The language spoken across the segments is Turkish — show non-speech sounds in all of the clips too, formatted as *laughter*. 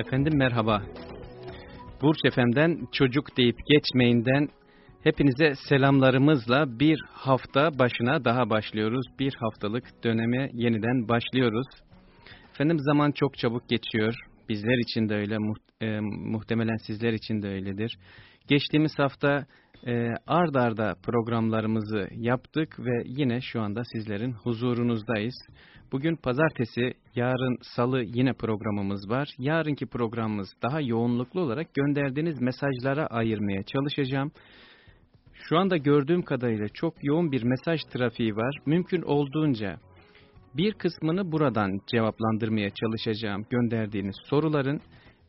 Efendim merhaba. Burç Efem'den çocuk deyip geçmeyinden hepinize selamlarımızla bir hafta başına daha başlıyoruz. Bir haftalık döneme yeniden başlıyoruz. Efendim zaman çok çabuk geçiyor. Bizler için de öyle, e, muhtemelen sizler için de öyledir. Geçtiğimiz hafta e, ard arda programlarımızı yaptık ve yine şu anda sizlerin huzurunuzdayız. Bugün pazartesi, yarın salı yine programımız var. Yarınki programımız daha yoğunluklu olarak gönderdiğiniz mesajlara ayırmaya çalışacağım. Şu anda gördüğüm kadarıyla çok yoğun bir mesaj trafiği var. Mümkün olduğunca bir kısmını buradan cevaplandırmaya çalışacağım gönderdiğiniz soruların.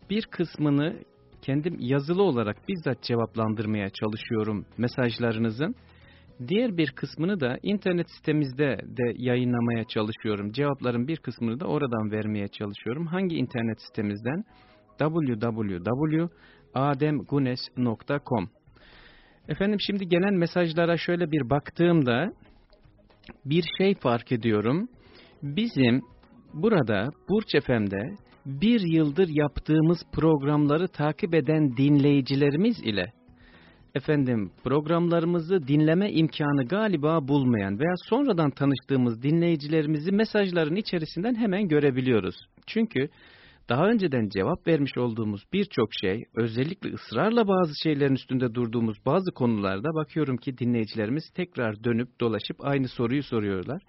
Bir kısmını kendim yazılı olarak bizzat cevaplandırmaya çalışıyorum mesajlarınızın. Diğer bir kısmını da internet sitemizde de yayınlamaya çalışıyorum. Cevapların bir kısmını da oradan vermeye çalışıyorum. Hangi internet sitemizden? www.ademgunes.com Efendim şimdi gelen mesajlara şöyle bir baktığımda bir şey fark ediyorum. Bizim burada Burç FM'de bir yıldır yaptığımız programları takip eden dinleyicilerimiz ile efendim programlarımızı dinleme imkanı galiba bulmayan veya sonradan tanıştığımız dinleyicilerimizi mesajların içerisinden hemen görebiliyoruz. Çünkü daha önceden cevap vermiş olduğumuz birçok şey, özellikle ısrarla bazı şeylerin üstünde durduğumuz bazı konularda bakıyorum ki dinleyicilerimiz tekrar dönüp dolaşıp aynı soruyu soruyorlar.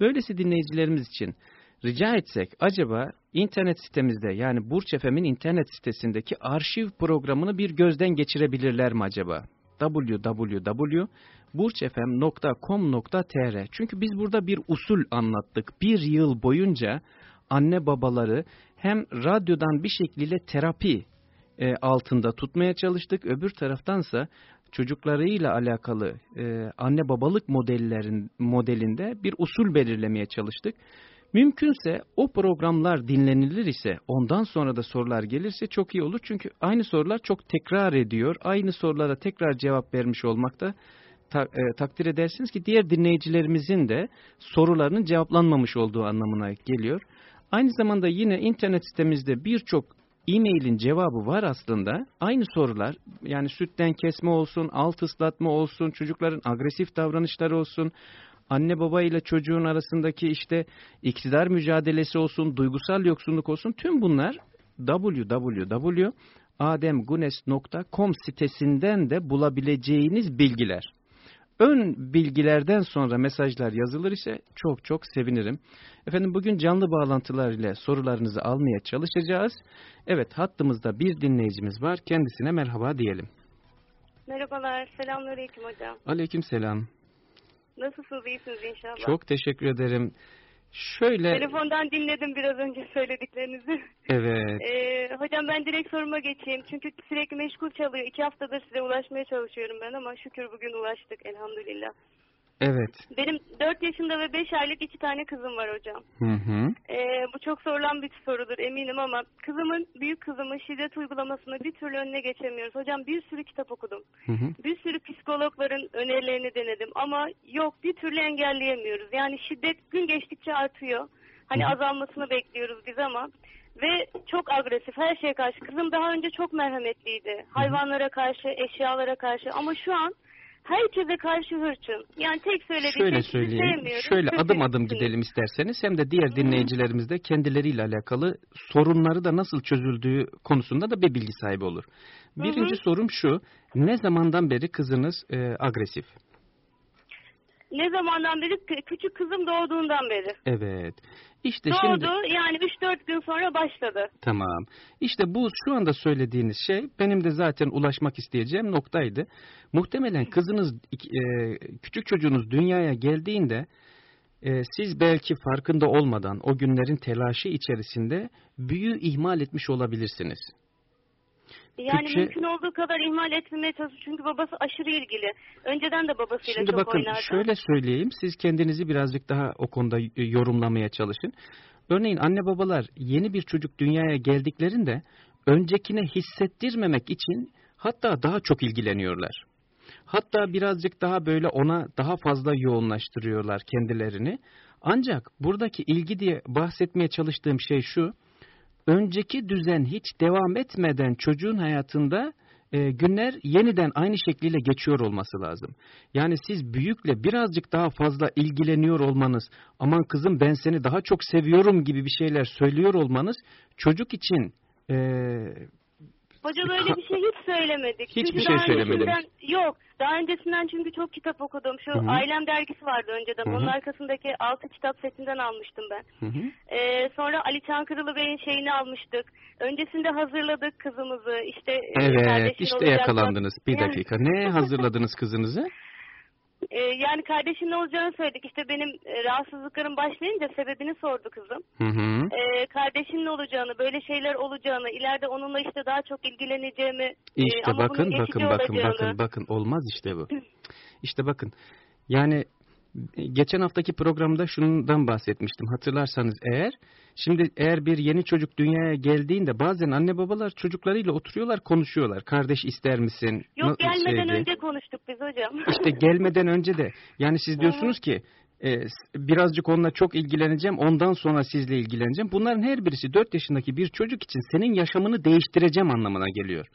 Böylesi dinleyicilerimiz için rica etsek acaba internet sitemizde yani Burç FM'in internet sitesindeki arşiv programını bir gözden geçirebilirler mi acaba? www.burçfm.com.tr Çünkü biz burada bir usul anlattık. Bir yıl boyunca anne babaları hem radyodan bir şekilde terapi e, altında tutmaya çalıştık. Öbür taraftansa çocuklarıyla alakalı e, anne babalık modellerin modelinde bir usul belirlemeye çalıştık. Mümkünse o programlar dinlenilir ise ondan sonra da sorular gelirse çok iyi olur. Çünkü aynı sorular çok tekrar ediyor. Aynı sorulara tekrar cevap vermiş olmakta ta, e, takdir edersiniz ki diğer dinleyicilerimizin de sorularının cevaplanmamış olduğu anlamına geliyor. Aynı zamanda yine internet sitemizde birçok e-mailin cevabı var aslında. Aynı sorular yani sütten kesme olsun, alt ıslatma olsun, çocukların agresif davranışları olsun, anne baba ile çocuğun arasındaki işte iktidar mücadelesi olsun, duygusal yoksunluk olsun tüm bunlar www.ademgunes.com sitesinden de bulabileceğiniz bilgiler. Ön bilgilerden sonra mesajlar yazılır ise çok çok sevinirim. Efendim bugün canlı bağlantılar ile sorularınızı almaya çalışacağız. Evet hattımızda bir dinleyicimiz var. Kendisine merhaba diyelim. Merhabalar. Selamünaleyküm hocam. Aleyküm selam. Nasılsınız? İyisiniz inşallah. Çok teşekkür ederim. Şöyle... Telefondan dinledim biraz önce söylediklerinizi. Evet. Ee, hocam ben direkt soruma geçeyim. Çünkü sürekli meşgul çalıyor. İki haftadır size ulaşmaya çalışıyorum ben ama şükür bugün ulaştık elhamdülillah. Evet. Benim 4 yaşında ve 5 aylık iki tane kızım var hocam. Hı hı. Ee, bu çok sorulan bir sorudur eminim ama kızımın, büyük kızımın şiddet uygulamasını bir türlü önüne geçemiyoruz. Hocam bir sürü kitap okudum. Hı hı. Bir sürü psikologların önerilerini denedim ama yok bir türlü engelleyemiyoruz. Yani şiddet gün geçtikçe artıyor. Hani Hı. azalmasını bekliyoruz biz ama ve çok agresif her şeye karşı. Kızım daha önce çok merhametliydi. Hayvanlara karşı, eşyalara karşı ama şu an herkese karşı hırçın. Yani tek söylediği Şöyle şey, söyleyeyim. sevmiyorum. Şöyle kötü adım adım gidelim isterseniz. Hem de diğer dinleyicilerimiz de kendileriyle alakalı sorunları da nasıl çözüldüğü konusunda da bir bilgi sahibi olur. Birinci sorum şu. Ne zamandan beri kızınız e, agresif? Ne zamandan beri? Kü- Küçük kızım doğduğundan beri. Evet. İşte Doğdu şimdi yani 3-4 gün sonra başladı. tamam. İşte bu şu anda söylediğiniz şey benim de zaten ulaşmak isteyeceğim noktaydı. Muhtemelen kızınız e, küçük çocuğunuz dünyaya geldiğinde e, siz belki farkında olmadan o günlerin telaşı içerisinde büyüğü ihmal etmiş olabilirsiniz. Yani Türkçe- mümkün olduğu kadar ihmal etmemeye çalışıyor. Çünkü babası aşırı ilgili. Önceden de babasıyla Şimdi çok bakın oynardı. şöyle söyleyeyim siz kendinizi birazcık daha o konuda y- yorumlamaya çalışın. Örneğin anne babalar yeni bir çocuk dünyaya geldiklerinde öncekine hissettirmemek için hatta daha çok ilgileniyorlar. Hatta birazcık daha böyle ona daha fazla yoğunlaştırıyorlar kendilerini. Ancak buradaki ilgi diye bahsetmeye çalıştığım şey şu. Önceki düzen hiç devam etmeden çocuğun hayatında e, günler yeniden aynı şekliyle geçiyor olması lazım. Yani siz büyükle birazcık daha fazla ilgileniyor olmanız, aman kızım ben seni daha çok seviyorum gibi bir şeyler söylüyor olmanız çocuk için e, Hoca böyle bir şey hiç söylemedik. Hiçbir Çünkü şey daha söylemediniz. öncesinden- Yok. Daha öncesinden çünkü çok kitap okudum. Şu Hı hı. Ailem dergisi vardı önceden. Hı hı. Onun arkasındaki altı kitap setinden almıştım ben. hı hı. Ee, sonra Ali Çankırılı Bey'in şeyini almıştık. Öncesinde hazırladık kızımızı. İşte e, Evet kardeşin işte olacak. yakalandınız. Bir Yani- dakika. Ne *laughs* hazırladınız kızınızı? Ee, yani kardeşin ne olacağını söyledik. İşte benim e, rahatsızlıklarım başlayınca sebebini sordu kızım. Hı hı. Ee, kardeşin ne olacağını, böyle şeyler olacağını, ileride onunla işte daha çok ilgileneceğimi, e, İşte bunun bakın bakın bakın olacağını. bakın bakın olmaz işte bu. *clears throat* İşte bakın yani e, geçen haftaki programda şundan bahsetmiştim hatırlarsanız eğer. Şimdi eğer bir yeni çocuk dünyaya geldiğinde bazen anne babalar çocuklarıyla oturuyorlar konuşuyorlar. Kardeş ister misin? Yok Na- gelmeden şey diye. önce konuştuk biz hocam. İşte *laughs* gelmeden önce de yani siz diyorsunuz ki e, birazcık onunla çok ilgileneceğim ondan sonra sizle ilgileneceğim. Bunların her birisi 4 yaşındaki bir çocuk için senin yaşamını değiştireceğim anlamına geliyor.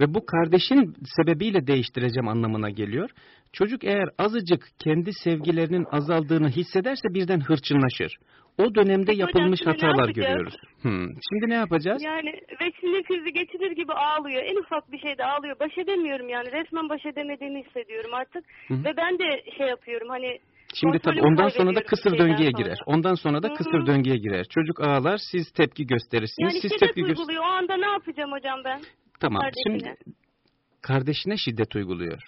Ve bu kardeşin sebebiyle değiştireceğim anlamına geliyor. Çocuk eğer azıcık kendi sevgilerinin azaldığını hissederse birden hırçınlaşır. O dönemde hocam, yapılmış ne hatalar görüyoruz. Hmm. Şimdi ne yapacağız? Yani ve sinir krizi geçirir gibi ağlıyor. En ufak bir şeyde ağlıyor. Baş edemiyorum yani. Resmen baş edemediğimi hissediyorum artık. Hı hı. Ve ben de şey yapıyorum hani Şimdi tabii ondan sonra da kısır döngüye sonra. girer. Ondan sonra da Hı hı. kısır döngüye girer. Çocuk ağlar, siz tepki gösterirsiniz. Yani siz şiddet tepki göster- uyguluyor. O anda ne yapacağım hocam ben? Tamam. kardeşine. Şimdi kardeşine şiddet uyguluyor.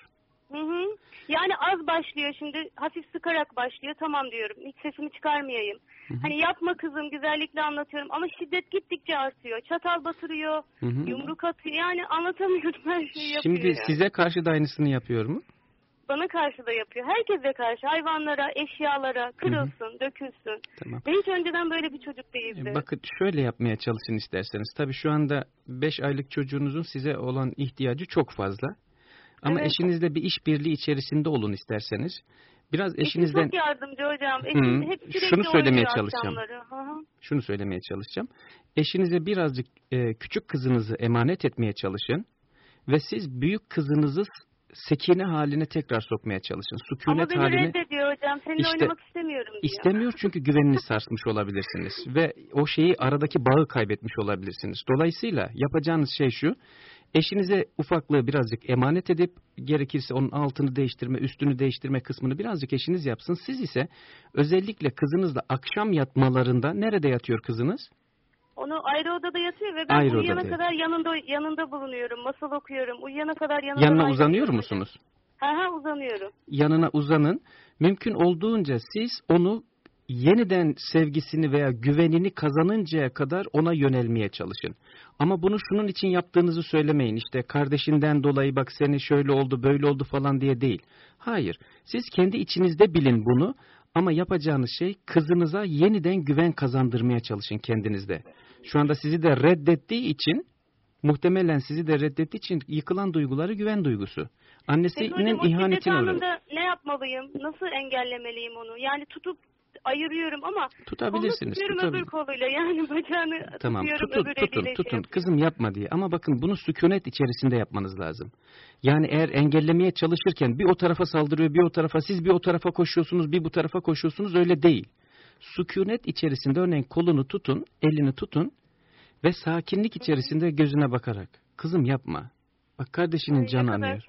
Hı hı. Yani az başlıyor şimdi hafif sıkarak başlıyor tamam diyorum hiç sesimi çıkarmayayım. Hani yapma kızım güzellikle anlatıyorum ama şiddet gittikçe artıyor. Çatal batırıyor, Hı hı. yumruk atıyor yani anlatamıyorum her şeyi yapıyor. Şimdi size karşı da aynısını yapıyor mu? Bana karşı da yapıyor. Herkese karşı hayvanlara, eşyalara kırılsın, dökülsün. Tamam. Ve hiç önceden böyle bir çocuk değildi. Bakın şöyle yapmaya çalışın isterseniz. Tabii şu anda 5 aylık çocuğunuzun size olan ihtiyacı çok fazla. Ama Evet. eşinizle bir işbirliği içerisinde olun isterseniz. Biraz Eşim eşinizden çok yardımcı hocam. Eşim hep sürekli şunu söylemeye çalışacağım. şunu söylemeye çalışacağım. Eşinize birazcık e, küçük kızınızı emanet etmeye çalışın. Ve siz büyük kızınızı sekine haline tekrar sokmaya çalışın. Ama Sükunet beni haline reddediyor hocam. Seninle İşte oynamak istemiyorum diyor. istemiyor çünkü güvenini *laughs* sarsmış olabilirsiniz. Ve o şeyi aradaki bağı kaybetmiş olabilirsiniz. Dolayısıyla yapacağınız şey şu. Eşinize ufaklığı birazcık emanet edip gerekirse onun altını değiştirme, üstünü değiştirme kısmını birazcık eşiniz yapsın. Siz ise özellikle kızınızla akşam yatmalarında nerede yatıyor kızınız? Onu ayrı odada yatıyor ve ben Ayrı uyuyana odada kadar yanında yanında bulunuyorum. Masal okuyorum. Uyuyana kadar yanında Yanına uzanıyor yatıyorum musunuz? Ha ha uzanıyorum. yanına uzanın. Mümkün olduğunca siz onu yeniden sevgisini veya güvenini kazanıncaya kadar ona yönelmeye çalışın. Ama bunu şunun için yaptığınızı söylemeyin. İşte kardeşinden dolayı bak seni şöyle oldu böyle oldu falan diye değil. Hayır. Siz kendi içinizde bilin bunu ama yapacağınız şey kızınıza yeniden güven kazandırmaya çalışın kendinizde. Şu anda sizi de reddettiği için muhtemelen sizi de reddettiği için yıkılan duyguları güven duygusu. Annesinin ihanetine uğradı. ne yapmalıyım? Nasıl engellemeliyim onu? Yani tutup ayırıyorum ama Tutabilirsiniz. kolunu tutuyorum öbür koluyla yani bacağını Tamam tutuyorum tutun öbür tutun şey tutun. yapıyorum. Kızım yapma diye. Ama bakın bunu sükunet içerisinde yapmanız lazım. Yani eğer engellemeye çalışırken bir o tarafa saldırıyor bir o tarafa siz bir o tarafa koşuyorsunuz bir bu tarafa koşuyorsunuz öyle değil. Sükunet içerisinde örneğin kolunu tutun elini tutun ve sakinlik içerisinde gözüne bakarak. Kızım yapma. Bak kardeşinin canı anıyor.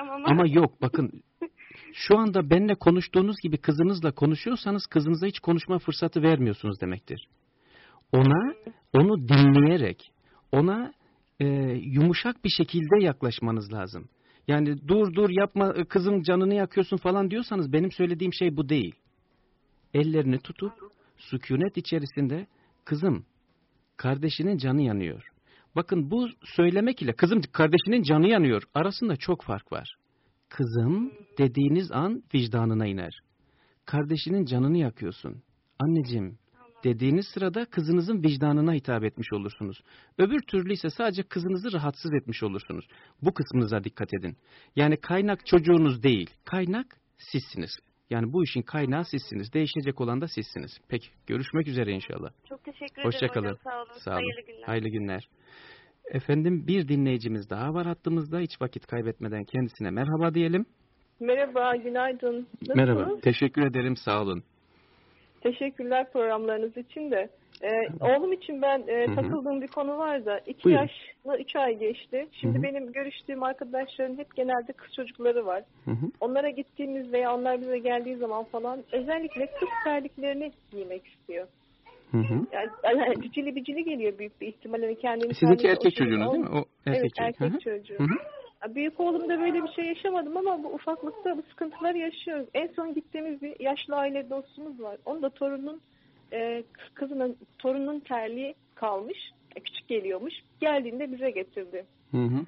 ama. Ama yok *laughs* bakın şu anda benimle konuştuğunuz gibi kızınızla konuşuyorsanız kızınıza hiç konuşma fırsatı vermiyorsunuz demektir. Ona onu dinleyerek ona e, yumuşak bir şekilde yaklaşmanız lazım. Yani dur dur yapma kızım canını yakıyorsun falan diyorsanız benim söylediğim şey bu değil. Ellerini tutup sükunet içerisinde kızım kardeşinin canı yanıyor. Bakın bu söylemek ile kızım kardeşinin canı yanıyor arasında çok fark var. Kızım dediğiniz an vicdanına iner. Kardeşinin canını yakıyorsun. Anneciğim dediğiniz sırada kızınızın vicdanına hitap etmiş olursunuz. Öbür türlü ise sadece kızınızı rahatsız etmiş olursunuz. Bu kısmınıza dikkat edin. Yani kaynak çocuğunuz değil, kaynak sizsiniz. Yani bu işin kaynağı sizsiniz. Değişecek olan da sizsiniz. Peki görüşmek üzere inşallah. Çok teşekkür ederim Hoşçakalın. hocam. Sağ olun. Sağ olun. Hayırlı günler. Hayırlı günler. Efendim bir dinleyicimiz daha var hattımızda. Hiç vakit kaybetmeden kendisine merhaba diyelim. Merhaba, günaydın. Nasılsınız? Merhaba. Teşekkür ederim. Sağ olun. Teşekkürler programlarınız için de. Ee, oğlum için ben e, Hı hı. takıldığım bir konu var da. iki Buyurun. yaşla üç ay geçti. Şimdi Hı hı. benim görüştüğüm arkadaşların hep genelde kız çocukları var. Hı hı. Onlara gittiğimiz veya onlar bize geldiği zaman falan özellikle kız terliklerini giymek istiyor. Hı hı. Yani, yani cicili bicili geliyor büyük bir ihtimalle kendini. Sizinki kendisi erkek çocuğunuz değil mi? O erkek evet, çocuk. Hı hı. erkek çocuğu. Hı hı. Büyük oğlumda böyle bir şey yaşamadım ama bu ufaklıkta bu sıkıntıları yaşıyoruz. En son gittiğimiz bir yaşlı aile dostumuz var. Onun da torunun e, kızının torunun terliği kalmış. E, küçük geliyormuş. Geldiğinde bize getirdi. Hı hı.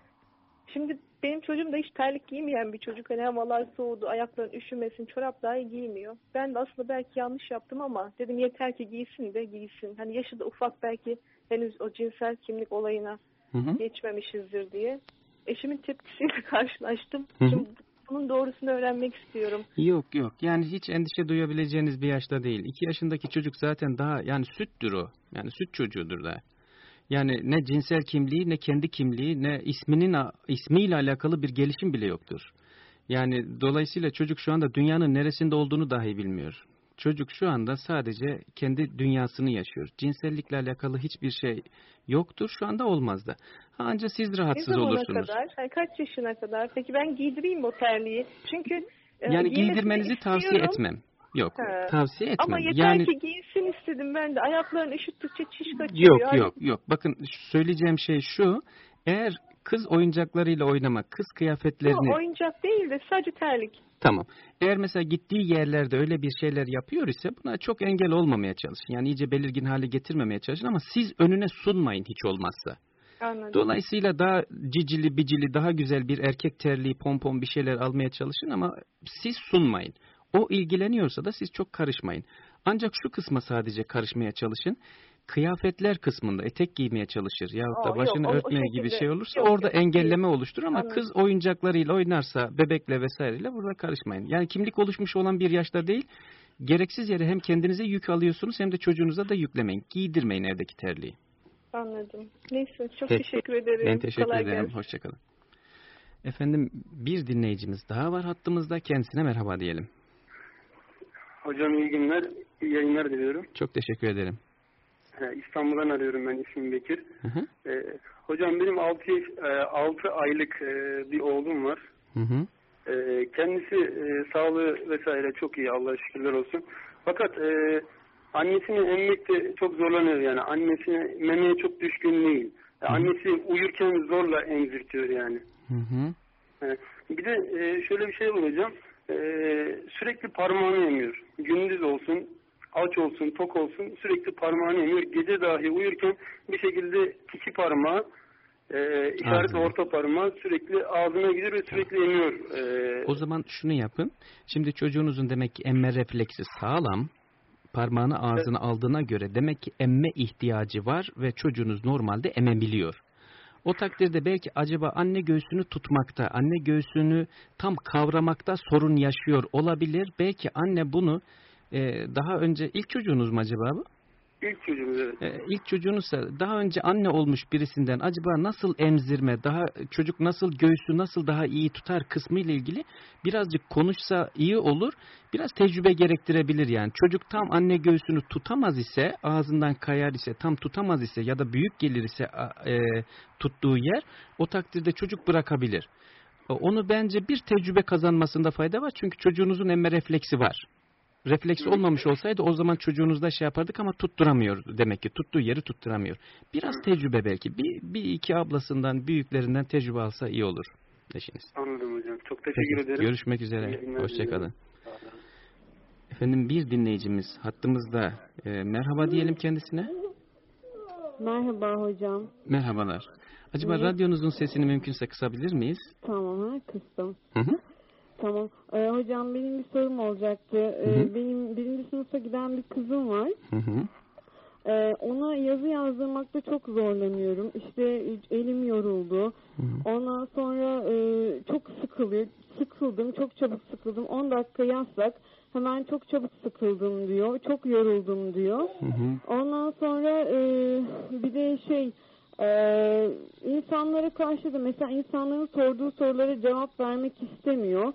Şimdi benim çocuğum da hiç terlik giymeyen bir çocuk. Hani havalar soğudu, ayakların üşümesin, çorap dahi giymiyor. Ben de aslında belki yanlış yaptım ama dedim yeter ki giysin de giysin. Hani yaşı da ufak belki henüz o cinsel kimlik olayına Hı hı. geçmemişizdir diye. Eşimin tepkisiyle *laughs* karşılaştım. Hı hı. Şimdi bunun doğrusunu öğrenmek istiyorum. Yok yok yani hiç endişe duyabileceğiniz bir yaşta değil. İki yaşındaki çocuk zaten daha yani süttür o. Yani süt çocuğudur da. Yani ne cinsel kimliği ne kendi kimliği ne isminin ismiyle alakalı bir gelişim bile yoktur. Yani dolayısıyla çocuk şu anda dünyanın neresinde olduğunu dahi bilmiyor. Çocuk şu anda sadece kendi dünyasını yaşıyor. Cinsellikle alakalı hiçbir şey yoktur. Şu anda olmaz da. Ancak siz Ne rahatsız zamana olursunuz. kadar? Yani kaç yaşına kadar? Peki ben giydireyim o terliği? Çünkü e, Yani giydirmenizi tavsiye etmem. Yok, He. tavsiye etmem. Ama yeter yani ki giysin istedim ben de. Ayaklarını üşüttükçe çiş kaçıyor. yok Yani yok yok. Bakın söyleyeceğim şey şu. Eğer kız oyuncaklarıyla oynamak, kız kıyafetlerini oyuncak değil de sadece terlik. tamam. Eğer mesela gittiği yerlerde öyle bir şeyler yapıyor ise buna çok engel olmamaya çalışın. Yani iyice belirgin hale getirmemeye çalışın ama siz önüne sunmayın hiç olmazsa. Anladım. Dolayısıyla daha cicili bicili daha güzel bir erkek terliği pompon bir şeyler almaya çalışın ama siz sunmayın. O ilgileniyorsa da siz çok karışmayın. Ancak şu kısma sadece karışmaya çalışın. Kıyafetler kısmında etek giymeye çalışır yahut da yok, başını o- o örtmeye gibi şey olursa yok, orada yok, engelleme oluşturur ama Anladım. kız oyuncaklarıyla oynarsa bebekle vesaireyle burada karışmayın. Yani kimlik oluşmuş olan bir yaşta değil gereksiz yere hem kendinize yük alıyorsunuz hem de çocuğunuza da yüklemeyin. Giydirmeyin evdeki terliği. Anladım. Neyse çok Peki. teşekkür ederim. Ben teşekkür Kolay ederim. gelsin. Hoşçakalın. Efendim bir dinleyicimiz daha var hattımızda. Kendisine merhaba diyelim. Hocam iyi günler, iyi yayınlar diliyorum. Çok teşekkür ederim. İstanbul'dan arıyorum ben, ismim Bekir. Hı hı. Ee, hocam benim 6, 6 aylık e, bir oğlum var. Hı hı. Ee, kendisi e, sağlığı vesaire çok iyi Allah'a şükürler olsun. Fakat e, annesini emmekte çok zorlanıyor yani. Annesine memeye çok düşkün değil. Yani annesi uyurken zorla emzirtiyor yani. Hı hı. Evet. Bir de e, şöyle bir şey var hocam. E, sürekli parmağını emiyor. Gündüz olsun, aç olsun, tok olsun sürekli parmağını emiyor. Gece dahi uyurken bir şekilde iki parmağı e, işaret orta parmağı sürekli ağzına gidiyor ve sürekli emiyor. E, O zaman şunu yapın. Şimdi çocuğunuzun demek ki emme refleksi sağlam. Parmağını ağzına aldığına göre demek ki emme ihtiyacı var ve çocuğunuz normalde emebiliyor. O takdirde belki acaba anne göğsünü tutmakta, anne göğsünü tam kavramakta sorun yaşıyor olabilir. Belki anne bunu e, daha önce ilk çocuğunuz mu acaba bu? İlk çocuğumuz evet. Ee, ilk çocuğunuzsa daha önce anne olmuş birisinden acaba nasıl emzirme, daha çocuk nasıl göğsü nasıl daha iyi tutar kısmı ile ilgili birazcık konuşsa iyi olur. Biraz tecrübe gerektirebilir yani. Çocuk tam anne göğsünü tutamaz ise, ağzından kayar ise, tam tutamaz ise ya da büyük gelir ise e, tuttuğu yer o takdirde çocuk bırakabilir. Onu bence bir tecrübe kazanmasında fayda var. Çünkü çocuğunuzun emme refleksi var refleks olmamış olsaydı o zaman çocuğunuzda şey yapardık ama tutturamıyor demek ki. Tuttuğu yeri tutturamıyor. Biraz tecrübe belki. Bir, bir iki ablasından, büyüklerinden tecrübe alsa iyi olur eşiniz. Anladım hocam. Çok teşekkür Peki, ederim. görüşmek üzere. Hoşçakalın. Efendim bir dinleyicimiz hattımızda. Ee, merhaba diyelim kendisine. Merhaba hocam. Merhabalar. Acaba Evet. radyonuzun sesini mümkünse kısabilir miyiz? Tamam ha kıstım. Hı hı. Tamam. Ee, hocam benim bir sorum olacaktı. Ee, Hı hı. benim birinci sınıfa giden bir kızım var. Hı hı. Ee, ona yazı yazdırmakta çok zorlanıyorum. İşte elim yoruldu. Hı hı. Ondan sonra e, çok sıkılıyor. Sıkıldım. Çok çabuk sıkıldım. 10 dakika yazsak hemen çok çabuk sıkıldım diyor. Çok yoruldum diyor. Hı hı. Ondan sonra e, bir de şey e, insanlara karşı da mesela insanların sorduğu sorulara cevap vermek istemiyor.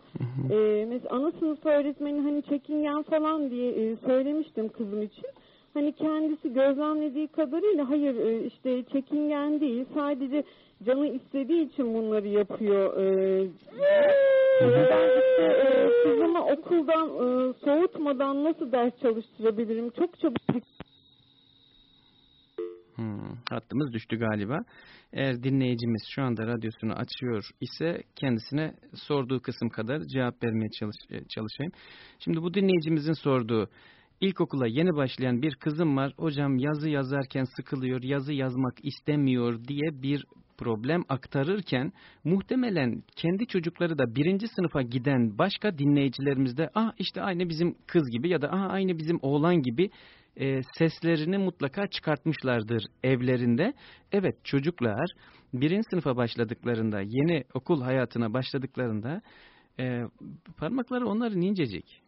E, mesela ana sınıf öğretmeni hani çekingen falan diye e, söylemiştim kızım için. Hani kendisi gözlemlediği kadarıyla hayır e, işte çekingen değil sadece canı istediği için bunları yapıyor. E, ben işte e, kızımı okuldan e, soğutmadan nasıl ders çalıştırabilirim? Çok çabuk Hmm, hattımız düştü galiba. Eğer dinleyicimiz şu anda radyosunu açıyor ise kendisine sorduğu kısım kadar cevap vermeye çalış, e, çalışayım. Şimdi bu dinleyicimizin sorduğu ilkokula yeni başlayan bir kızım var. Hocam yazı yazarken sıkılıyor, yazı yazmak istemiyor diye bir problem aktarırken muhtemelen kendi çocukları da birinci sınıfa giden başka dinleyicilerimiz de ah işte aynı bizim kız gibi ya da ah aynı bizim oğlan gibi e, seslerini mutlaka çıkartmışlardır evlerinde. Evet çocuklar birinci sınıfa başladıklarında, yeni okul hayatına başladıklarında e, parmakları onların incecik.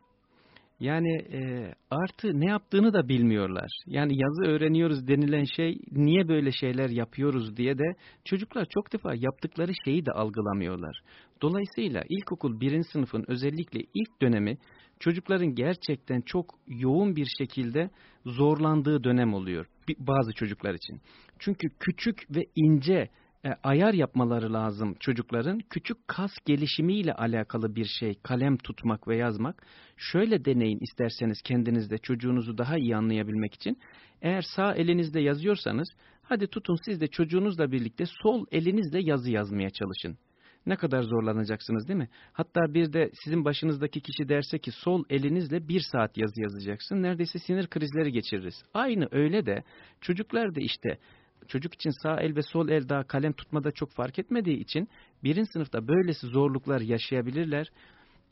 Yani e, artı ne yaptığını da bilmiyorlar. Yani yazı öğreniyoruz denilen şey niye böyle şeyler yapıyoruz diye de çocuklar çok defa yaptıkları şeyi de algılamıyorlar. Dolayısıyla ilkokul birinci sınıfın özellikle ilk dönemi çocukların gerçekten çok yoğun bir şekilde zorlandığı dönem oluyor bazı çocuklar için. Çünkü küçük ve ince e, ayar yapmaları lazım çocukların. Küçük kas gelişimiyle alakalı bir şey kalem tutmak ve yazmak. Şöyle deneyin isterseniz kendinizde çocuğunuzu daha iyi anlayabilmek için. Eğer sağ elinizde yazıyorsanız hadi tutun siz de çocuğunuzla birlikte sol elinizle yazı yazmaya çalışın. Ne kadar zorlanacaksınız değil mi? Hatta bir de sizin başınızdaki kişi derse ki sol elinizle bir saat yazı yazacaksın. Neredeyse sinir krizleri geçiririz. Aynı öyle de çocuklar da işte çocuk için sağ el ve sol el daha kalem tutmada çok fark etmediği için birinci sınıfta böylesi zorluklar yaşayabilirler.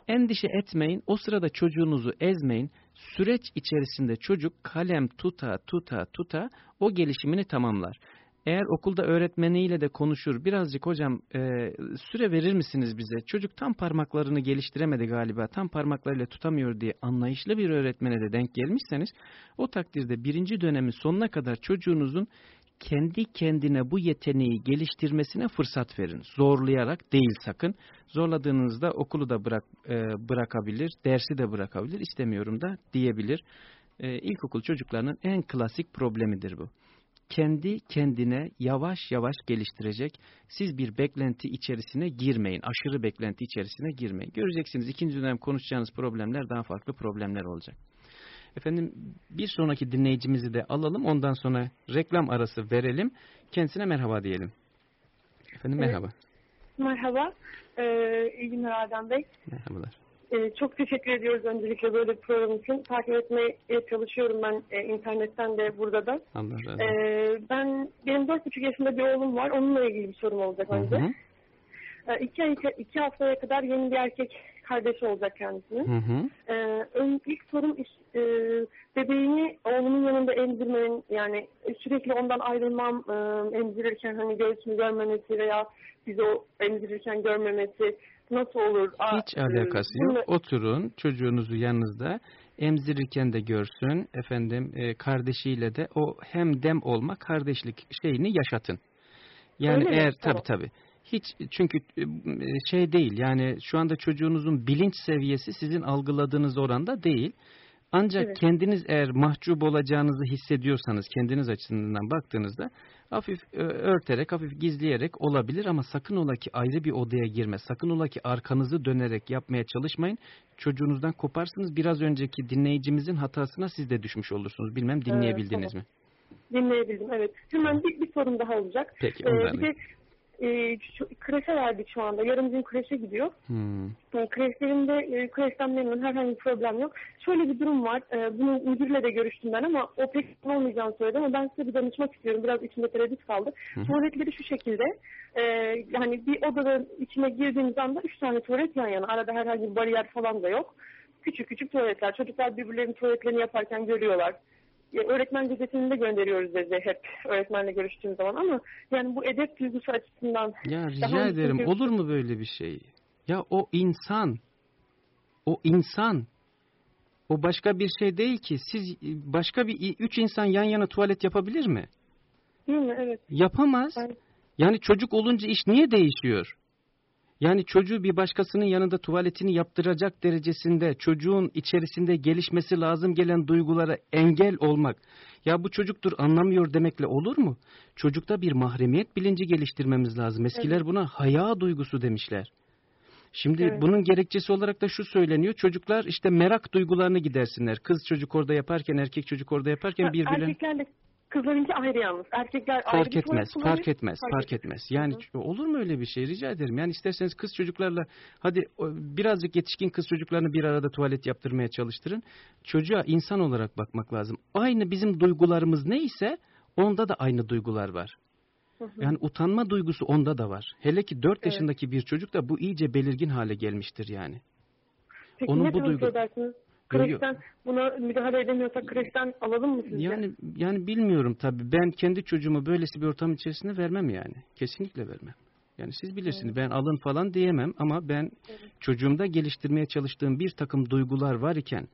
Endişe etmeyin, o sırada çocuğunuzu ezmeyin. Süreç içerisinde çocuk kalem tuta tuta tuta o gelişimini tamamlar. Eğer okulda öğretmeniyle de konuşur, birazcık hocam e, süre verir misiniz bize? Çocuk tam parmaklarını geliştiremedi galiba, tam parmaklarıyla tutamıyor diye anlayışlı bir öğretmene de denk gelmişseniz, o takdirde birinci dönemin sonuna kadar çocuğunuzun kendi kendine bu yeteneği geliştirmesine fırsat verin. Zorlayarak değil sakın. Zorladığınızda okulu da bırak, e, bırakabilir, dersi de bırakabilir, istemiyorum da diyebilir. E, ilkokul çocuklarının en klasik problemidir bu. Kendi kendine yavaş yavaş geliştirecek. Siz bir beklenti içerisine girmeyin. Aşırı beklenti içerisine girmeyin. Göreceksiniz ikinci dönem konuşacağınız problemler daha farklı problemler olacak. Efendim bir sonraki dinleyicimizi de alalım. Ondan sonra reklam arası verelim. Kendisine merhaba diyelim. Efendim Evet. merhaba. Merhaba, ee, iyi günler Adem Bey. Merhabalar. Ee, çok teşekkür ediyoruz öncelikle böyle bir program için. Takip etmeye çalışıyorum ben e, internetten de burada da. Allah razı olsun. Ee, ben Benim dört buçuk yaşında bir oğlum var. Onunla ilgili bir sorum olacak Hı önce. hı. Ee, iki, ay, iki haftaya kadar yeni bir erkek kardeşi olacak kendisinin. Hı hı. Ee, ön, ilk sorum iş- e, bebeğini oğlumun yanında emzirmenin yani sürekli ondan ayrılmam e, emzirirken hani göğsünü görmemesi veya bizi o emzirirken görmemesi nasıl olur? Aa, Hiç e, alakası bunu- yok. Oturun çocuğunuzu yanınızda emzirirken de görsün. Efendim e, kardeşiyle de o hem dem olma kardeşlik şeyini yaşatın. Yani Öyle eğer tabi tabi. Hiç çünkü e, şey değil yani şu anda çocuğunuzun bilinç seviyesi sizin algıladığınız oranda değil. Ancak Evet. kendiniz eğer mahcup olacağınızı hissediyorsanız kendiniz açısından baktığınızda hafif e, örterek, hafif gizleyerek olabilir ama sakın ola ki ayrı bir odaya girme. Sakın ola ki arkanızı dönerek yapmaya çalışmayın. Çocuğunuzdan koparsınız. Biraz önceki dinleyicimizin hatasına siz de düşmüş olursunuz. Bilmem dinleyebildiniz mi? Dinleyebildim evet. Hemen bir, bir sorum daha olacak. Peki Ee, bir de e, kreşe verdik şu anda. Yarın bizim kreşe gidiyor. Hmm. E, kreşlerinde e, kreşten memnun herhangi bir problem yok. Şöyle bir durum var. E, bunu müdürle de görüştüm ben ama o pek olmayacağını söyledi ama ben size bir danışmak istiyorum. Biraz içinde tereddüt kaldı. Hı. Tuvaletleri şu şekilde. E, yani bir odanın içine girdiğiniz anda üç tane tuvalet yan yana. Arada herhangi bir bariyer falan da yok. Küçük küçük tuvaletler. Çocuklar birbirlerinin tuvaletlerini yaparken görüyorlar. Ya, öğretmen gözetimini de gönderiyoruz dedi hep öğretmenle görüştüğüm zaman ama yani bu edep duygusu açısından Ya rica ederim çünkü- olur mu böyle bir şey? Ya o insan, o insan O başka bir şey değil ki. Siz başka bir üç insan yan yana tuvalet yapabilir mi? Değil mi? Evet. Yapamaz. Ben- Yani çocuk olunca iş niye değişiyor? Yani çocuğu bir başkasının yanında tuvaletini yaptıracak derecesinde çocuğun içerisinde gelişmesi lazım gelen duygulara engel olmak. Ya bu çocuktur anlamıyor demekle olur mu? Çocukta bir mahremiyet bilinci geliştirmemiz lazım. Eskiler buna haya duygusu demişler. Şimdi Evet. bunun gerekçesi olarak da şu söyleniyor. Çocuklar işte merak duygularını gidersinler. Kız çocuk orada yaparken, erkek çocuk orada yaparken birbirlerine... Erkeklerle kızlarınki ayrı yalnız. Erkekler ayrı Fark bir tuvalet etmez, kullanıyor. fark etmez, fark etmez. Yani Hı olur mu öyle bir şey? Rica ederim. Yani isterseniz kız çocuklarla hadi birazcık yetişkin kız çocuklarını bir arada tuvalet yaptırmaya çalıştırın. Çocuğa insan olarak bakmak lazım. Aynı bizim duygularımız neyse onda da aynı duygular var. Hı hı. Yani utanma duygusu onda da var. Hele ki 4 Evet. yaşındaki bir çocuk da bu iyice belirgin hale gelmiştir yani. Peki onun ne bu duygu- edersiniz? Kreşten buna müdahale edemiyorsak kreşten alalım mı sizce? Yani yani bilmiyorum tabii. Ben kendi çocuğumu böylesi bir ortam içerisinde vermem yani. Kesinlikle vermem. Yani siz bilirsiniz ben alın falan diyemem ama ben çocuğumda geliştirmeye çalıştığım bir takım duygular var iken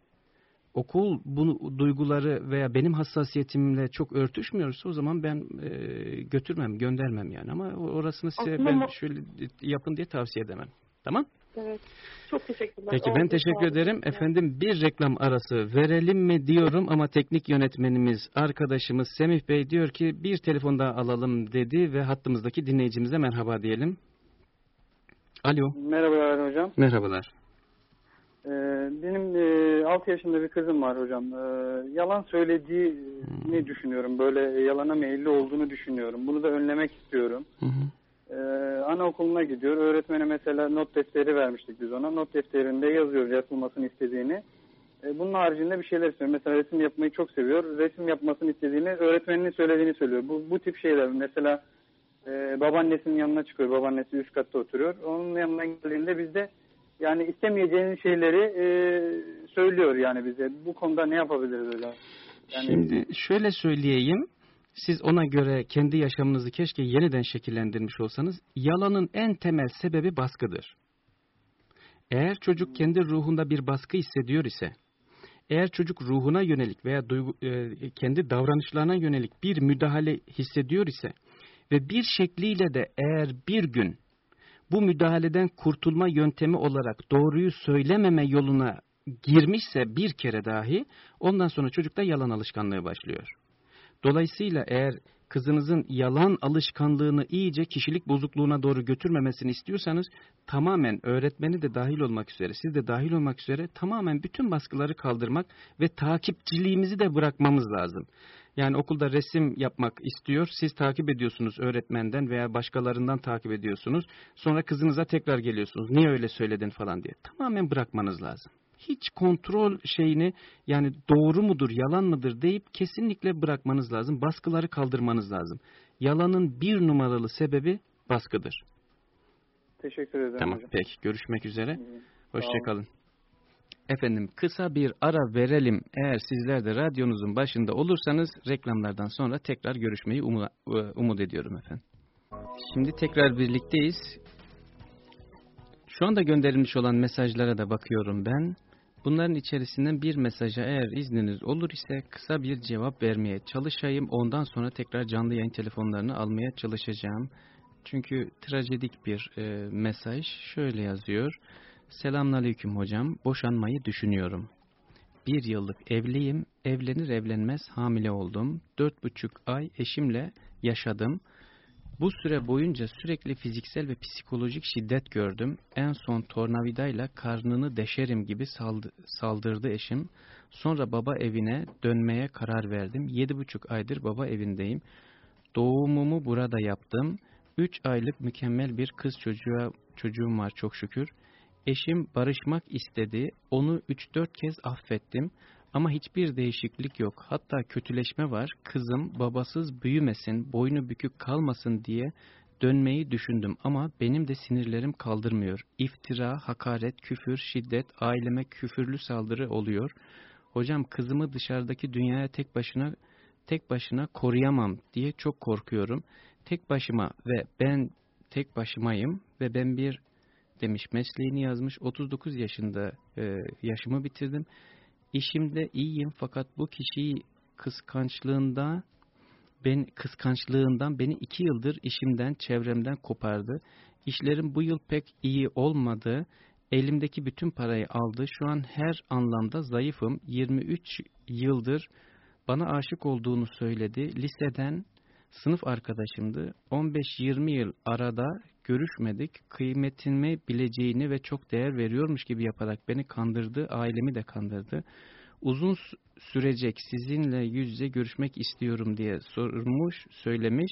okul bunu duyguları veya benim hassasiyetimle çok örtüşmüyorsa o zaman ben e, götürmem, göndermem yani. Ama orasını size Aslında ben şöyle yapın diye tavsiye edemem. Tamam? Evet. Çok teşekkürler. Peki ben teşekkür ederim. Efendim bir reklam arası verelim mi diyorum ama teknik yönetmenimiz, arkadaşımız Semih Bey diyor ki bir telefon daha alalım dedi ve hattımızdaki dinleyicimize merhaba diyelim. Alo. Merhabalar hocam. Merhabalar. Ee, benim e, 6 yaşında bir kızım var hocam. Ee, yalan söylediğini düşünüyorum. Böyle yalana meyilli olduğunu düşünüyorum. Bunu da önlemek istiyorum. Hı hı. Ee, anaokuluna gidiyor. Öğretmene mesela not defteri vermiştik biz ona. Not defterinde yazıyor yapılmasını istediğini. Ee, bunun haricinde bir şeyler istiyor. Mesela resim yapmayı çok seviyor. Resim yapmasını istediğini öğretmeninin söylediğini söylüyor. Bu, bu tip şeyler mesela e, babaannesinin yanına çıkıyor. Babaannesi üst katta oturuyor. Onun yanına geldiğinde biz de yani istemeyeceğiniz şeyleri e, söylüyor yani bize. Bu konuda ne yapabiliriz hocam? Yani, Şimdi şöyle söyleyeyim. Siz ona göre kendi yaşamınızı keşke yeniden şekillendirmiş olsanız yalanın en temel sebebi baskıdır. Eğer çocuk kendi ruhunda bir baskı hissediyor ise, eğer çocuk ruhuna yönelik veya duygu, e, kendi davranışlarına yönelik bir müdahale hissediyor ise ve bir şekliyle de eğer bir gün bu müdahaleden kurtulma yöntemi olarak doğruyu söylememe yoluna girmişse bir kere dahi ondan sonra çocukta yalan alışkanlığı başlıyor. Dolayısıyla eğer kızınızın yalan alışkanlığını iyice kişilik bozukluğuna doğru götürmemesini istiyorsanız tamamen öğretmeni de dahil olmak üzere, siz de dahil olmak üzere tamamen bütün baskıları kaldırmak ve takipçiliğimizi de bırakmamız lazım. Yani okulda resim yapmak istiyor, siz takip ediyorsunuz öğretmenden veya başkalarından takip ediyorsunuz. Sonra kızınıza tekrar geliyorsunuz, niye öyle söyledin falan diye. Tamamen bırakmanız lazım hiç kontrol şeyini yani doğru mudur yalan mıdır deyip kesinlikle bırakmanız lazım. Baskıları kaldırmanız lazım. Yalanın bir numaralı sebebi baskıdır. teşekkür ederim Tamam hocam. peki görüşmek üzere. Hoşçakalın. Efendim kısa bir ara verelim. Eğer sizler de radyonuzun başında olursanız reklamlardan sonra tekrar görüşmeyi umu, umut ediyorum efendim. Şimdi tekrar birlikteyiz. Şu anda gönderilmiş olan mesajlara da bakıyorum ben. Bunların içerisinden bir mesaja eğer izniniz olur ise kısa bir cevap vermeye çalışayım. Ondan sonra tekrar canlı yayın telefonlarını almaya çalışacağım. Çünkü trajedik bir e, mesaj şöyle yazıyor. Selamünaleyküm hocam. Boşanmayı düşünüyorum. Bir yıllık evliyim. Evlenir evlenmez hamile oldum. Dört buçuk ay eşimle yaşadım. Bu süre boyunca sürekli fiziksel ve psikolojik şiddet gördüm. En son tornavidayla karnını deşerim gibi saldı, saldırdı eşim. Sonra baba evine dönmeye karar verdim. Yedi buçuk aydır baba evindeyim. Doğumumu burada yaptım. Üç aylık mükemmel bir kız çocuğa, çocuğum var çok şükür. Eşim barışmak istedi. Onu 3-4 kez affettim. Ama hiçbir değişiklik yok. Hatta kötüleşme var. Kızım babasız büyümesin, boynu bükük kalmasın diye dönmeyi düşündüm. Ama benim de sinirlerim kaldırmıyor. İftira, hakaret, küfür, şiddet, aileme küfürlü saldırı oluyor. Hocam kızımı dışarıdaki dünyaya tek başına tek başına koruyamam diye çok korkuyorum. Tek başıma ve ben tek başımayım ve ben bir demiş mesleğini yazmış 39 yaşında e, yaşımı bitirdim. İşimde iyiyim fakat bu kişiyi kıskançlığında ben kıskançlığından beni iki yıldır işimden, çevremden kopardı. İşlerim bu yıl pek iyi olmadı. Elimdeki bütün parayı aldı. Şu an her anlamda zayıfım. 23 yıldır bana aşık olduğunu söyledi. Liseden sınıf arkadaşımdı. 15-20 yıl arada görüşmedik. Kıymetimi bileceğini ve çok değer veriyormuş gibi yaparak beni kandırdı. Ailemi de kandırdı. Uzun sürecek sizinle yüz yüze görüşmek istiyorum diye sormuş, söylemiş.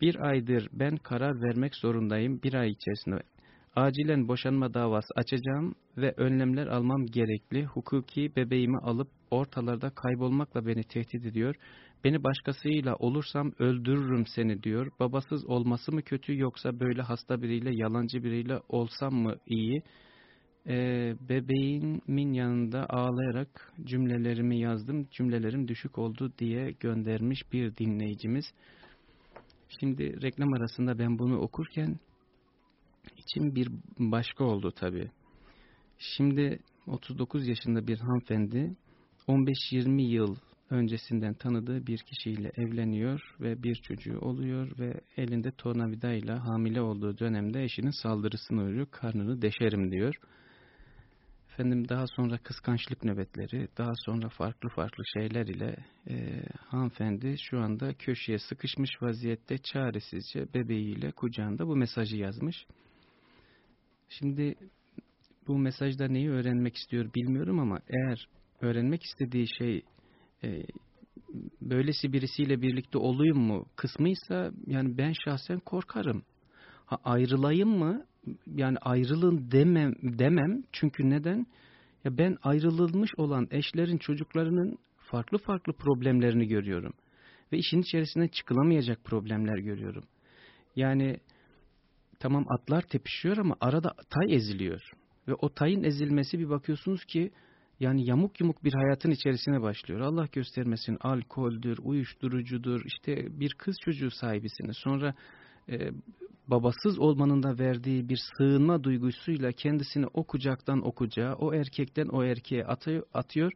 Bir aydır ben karar vermek zorundayım. Bir ay içerisinde acilen boşanma davası açacağım ve önlemler almam gerekli. Hukuki bebeğimi alıp ortalarda kaybolmakla beni tehdit ediyor. Beni başkasıyla olursam öldürürüm seni diyor. Babasız olması mı kötü yoksa böyle hasta biriyle, yalancı biriyle olsam mı iyi? Ee, bebeğimin yanında ağlayarak cümlelerimi yazdım. Cümlelerim düşük oldu diye göndermiş bir dinleyicimiz. Şimdi reklam arasında ben bunu okurken içim bir başka oldu tabii. Şimdi 39 yaşında bir hanımefendi 15-20 yıl öncesinden tanıdığı bir kişiyle evleniyor ve bir çocuğu oluyor ve elinde tornavidayla hamile olduğu dönemde eşinin saldırısını uğruyor. Karnını deşerim diyor. Efendim daha sonra kıskançlık nöbetleri, daha sonra farklı farklı şeyler ile e, hanımefendi şu anda köşeye sıkışmış vaziyette çaresizce bebeğiyle kucağında bu mesajı yazmış. Şimdi bu mesajda neyi öğrenmek istiyor bilmiyorum ama eğer öğrenmek istediği şey e, böylesi birisiyle birlikte olayım mu kısmıysa yani ben şahsen korkarım. Ha, ayrılayım mı? Yani ayrılın demem, demem çünkü neden? Ya ben ayrılılmış olan eşlerin çocuklarının farklı farklı problemlerini görüyorum. Ve işin içerisinden çıkılamayacak problemler görüyorum. Yani tamam atlar tepişiyor ama arada tay eziliyor. Ve o tayın ezilmesi bir bakıyorsunuz ki yani yamuk yumuk bir hayatın içerisine başlıyor. Allah göstermesin alkoldür, uyuşturucudur, işte bir kız çocuğu sahibisiniz. Sonra e, babasız olmanın da verdiği bir sığınma duygusuyla kendisini o kucaktan o kucağa, o erkekten o erkeğe atıyor, atıyor.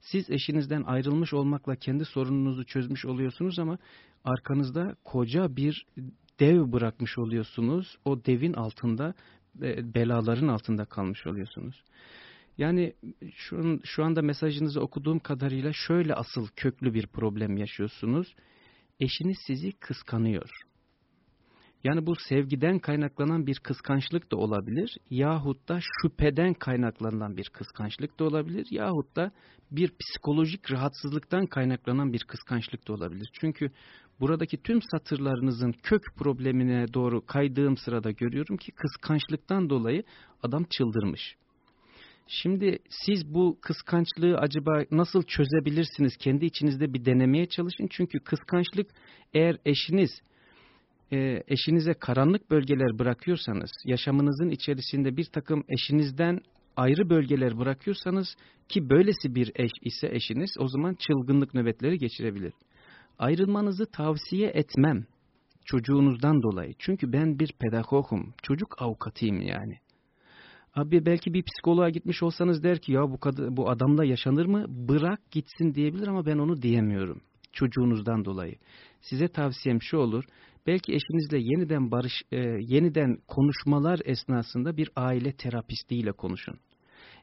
Siz eşinizden ayrılmış olmakla kendi sorununuzu çözmüş oluyorsunuz ama arkanızda koca bir dev bırakmış oluyorsunuz. O devin altında, e, belaların altında kalmış oluyorsunuz. Yani şu, şu anda mesajınızı okuduğum kadarıyla şöyle asıl köklü bir problem yaşıyorsunuz. Eşiniz sizi kıskanıyor. Yani bu sevgiden kaynaklanan bir kıskançlık da olabilir yahut da şüpheden kaynaklanan bir kıskançlık da olabilir yahut da bir psikolojik rahatsızlıktan kaynaklanan bir kıskançlık da olabilir. Çünkü buradaki tüm satırlarınızın kök problemine doğru kaydığım sırada görüyorum ki kıskançlıktan dolayı adam çıldırmış. Şimdi siz bu kıskançlığı acaba nasıl çözebilirsiniz? Kendi içinizde bir denemeye çalışın. Çünkü kıskançlık eğer eşiniz e, eşinize karanlık bölgeler bırakıyorsanız, yaşamınızın içerisinde bir takım eşinizden ayrı bölgeler bırakıyorsanız ki böylesi bir eş ise eşiniz o zaman çılgınlık nöbetleri geçirebilir. Ayrılmanızı tavsiye etmem çocuğunuzdan dolayı. Çünkü ben bir pedagogum, çocuk avukatıyım yani. Abi belki bir psikoloğa gitmiş olsanız der ki ya bu, kadın, bu adamla yaşanır mı? Bırak gitsin diyebilir ama ben onu diyemiyorum. Çocuğunuzdan dolayı. Size tavsiyem şu olur. Belki eşinizle yeniden barış, e, yeniden konuşmalar esnasında bir aile terapistiyle konuşun.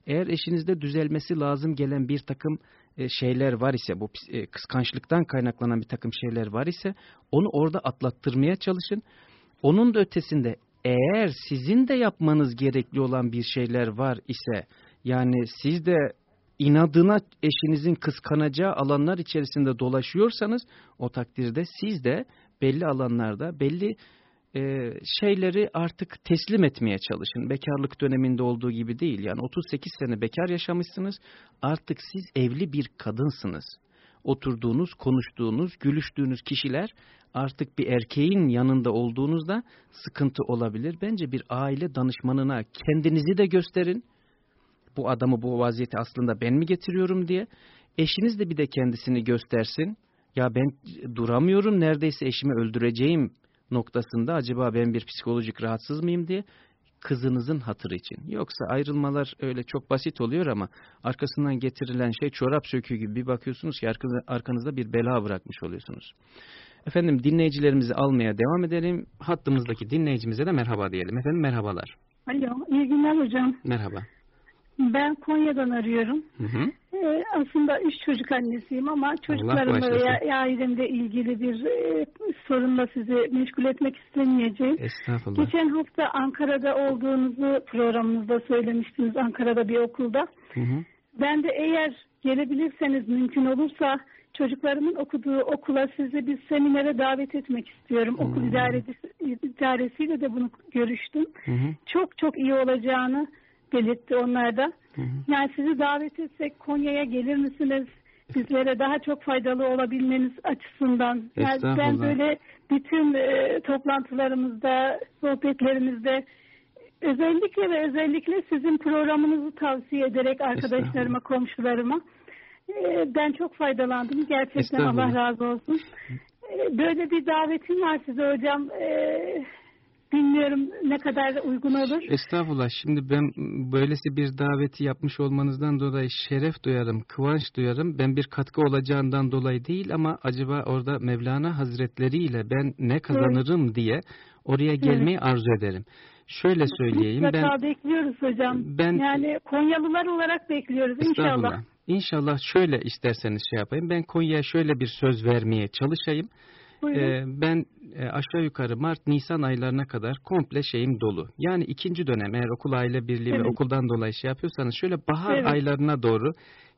Eğer eşinizde düzelmesi lazım gelen bir takım e, şeyler var ise, bu e, kıskançlıktan kaynaklanan bir takım şeyler var ise, onu orada atlattırmaya çalışın. Onun da ötesinde eğer sizin de yapmanız gerekli olan bir şeyler var ise, yani siz de inadına eşinizin kıskanacağı alanlar içerisinde dolaşıyorsanız, o takdirde siz de belli alanlarda belli e, şeyleri artık teslim etmeye çalışın. Bekarlık döneminde olduğu gibi değil. Yani 38 sene bekar yaşamışsınız. Artık siz evli bir kadınsınız. Oturduğunuz, konuştuğunuz, gülüştüğünüz kişiler artık bir erkeğin yanında olduğunuzda sıkıntı olabilir. Bence bir aile danışmanına kendinizi de gösterin. Bu adamı bu vaziyeti aslında ben mi getiriyorum diye. Eşiniz de bir de kendisini göstersin ya ben duramıyorum neredeyse eşimi öldüreceğim noktasında acaba ben bir psikolojik rahatsız mıyım diye kızınızın hatırı için. Yoksa ayrılmalar öyle çok basit oluyor ama arkasından getirilen şey çorap söküğü gibi bir bakıyorsunuz ki arkanızda bir bela bırakmış oluyorsunuz. Efendim dinleyicilerimizi almaya devam edelim. Hattımızdaki dinleyicimize de merhaba diyelim. Efendim merhabalar. Alo, iyi günler hocam. Merhaba. Ben Konya'dan arıyorum. Hı hı. Ee, aslında üç çocuk annesiyim ama çocuklarımla veya ailemle ilgili bir e, sorunla sizi meşgul etmek istemeyeceğim. Estağfurullah. Geçen hafta Ankara'da olduğunuzu programınızda söylemiştiniz Ankara'da bir okulda. Hı hı. Ben de eğer gelebilirseniz mümkün olursa çocuklarımın okuduğu okula sizi bir seminere davet etmek istiyorum. Hmm. Okul idaresi, idaresiyle de bunu görüştüm. Hı hı. Çok çok iyi olacağını belirtti onlar da. Hı hı. Yani sizi davet etsek Konya'ya gelir misiniz? Bizlere daha çok faydalı olabilmeniz açısından. Yani ben böyle bütün e, toplantılarımızda, sohbetlerimizde özellikle ve özellikle sizin programınızı tavsiye ederek arkadaşlarıma, komşularıma e, ben çok faydalandım. Gerçekten. Allah razı olsun. E, Böyle bir davetim var size hocam. E, Bilmiyorum ne kadar uygun olur. Estağfurullah. Şimdi ben böylesi bir daveti yapmış olmanızdan dolayı şeref duyarım, kıvanç duyarım. Ben bir katkı olacağından dolayı değil ama acaba orada Mevlana Hazretleri ile ben ne kazanırım diye oraya gelmeyi arzu ederim. Şöyle söyleyeyim Mutlaka ben bekliyoruz hocam. ben Yani Konyalılar olarak bekliyoruz inşallah. Estağfurullah. İnşallah şöyle isterseniz şey yapayım. Ben Konya'ya şöyle bir söz vermeye çalışayım. Buyurun. Ee, ben e, aşağı yukarı Mart, Nisan aylarına kadar komple şeyim dolu. Yani ikinci dönem eğer okul aile birliği ve Evet. okuldan dolayı şey yapıyorsanız şöyle bahar Evet. aylarına doğru